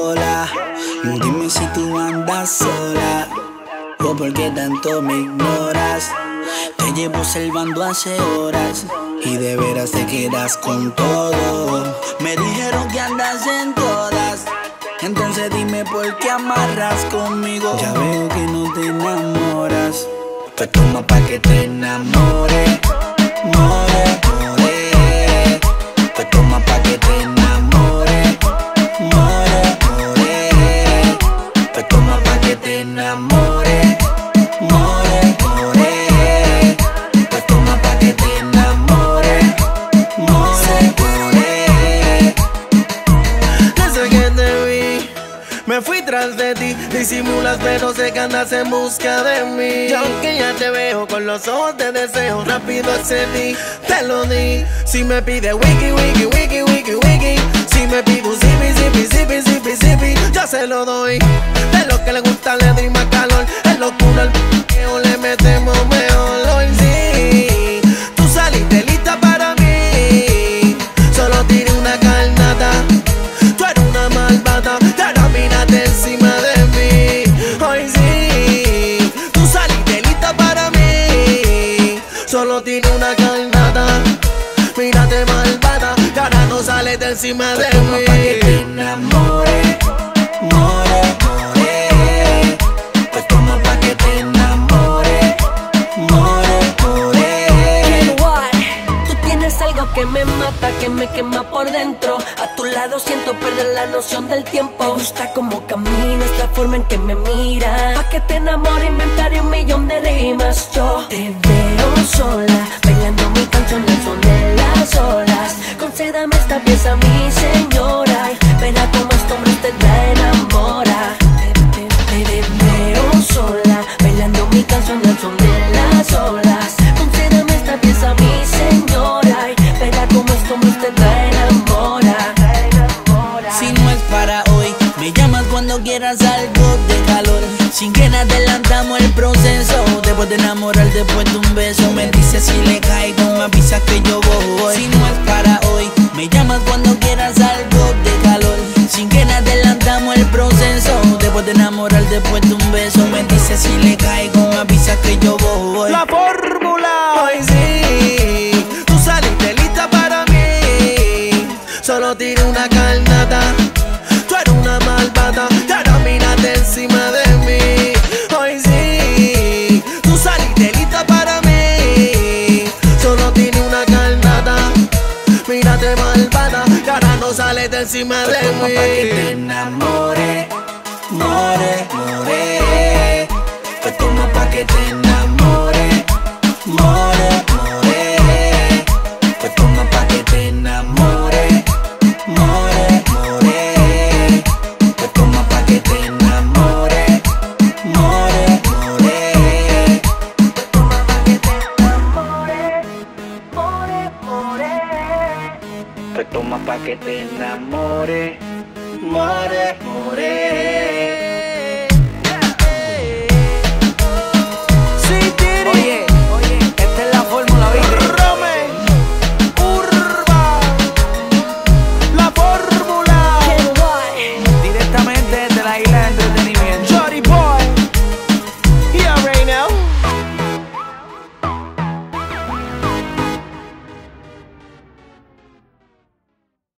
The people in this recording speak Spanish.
Hola, dime si tú andas sola o por qué tanto me ignoras. Te llevo salvando hace horas y de veras te quedas con todo. Me dijeron que andas en todas. Entonces dime por qué amarras conmigo. Ya veo que no te enamoras. Pues toma pa' que te enamore, ti. Disimulas, pero sé que andas en busca de mí. Y aunque ya te veo con los ojos de deseo, rápido accedí, te lo di. Si me pide wiki, wiki, wiki, wiki, wiki. Si me pide un zippy, zippy, zippy, zippy, zippy, yo se lo doy. De lo que le gusta le doy más calor. Es locura, al p***eo le metemos mejor. Hoy sí, tú saliste lista para mí. Solo tiré una carnata. Tú eres una malvada, Tiene una carnata. Mírate malvada, y ahora no sales de encima de Toma pa' que te mí. enamore, more, more. Pues toma pa' que te enamore, more, more. What? Tú tienes algo que me mata, que me quema por dentro. A tu lado siento perder la noción del tiempo. Me gusta cómo caminas, la forma en que me miras. Pa' que te enamore, inventaré un millón de rimas. Yo te veo sola, mi señora. Verá cómo este hombre usted la enamora. Te, te- te veo sola, bailando mi canción al son de las olas. Concédame esta pieza, mi señora. Verá cómo esto usted la enamora. Si no es para hoy, me llamas cuando quieras algo de calor. Sin que adelantamos el proceso. Después de enamorar, después de un beso, me dices si le caigo, me avisas que yo voy. Si no es para hoy, me llamas cuando quieras algo de calor. Sin que nada adelantamos el proceso. Después de enamorar, después de un beso, me dices si le caigo, me avisas que yo voy. La fórmula hoy sí, tú saliste lista para mí. Solo tiré una carnata, de encima de Toma pa' que te mí. enamore, more, more. Pues toma pa' que te enamore, more, more. Que te enamore, more, more.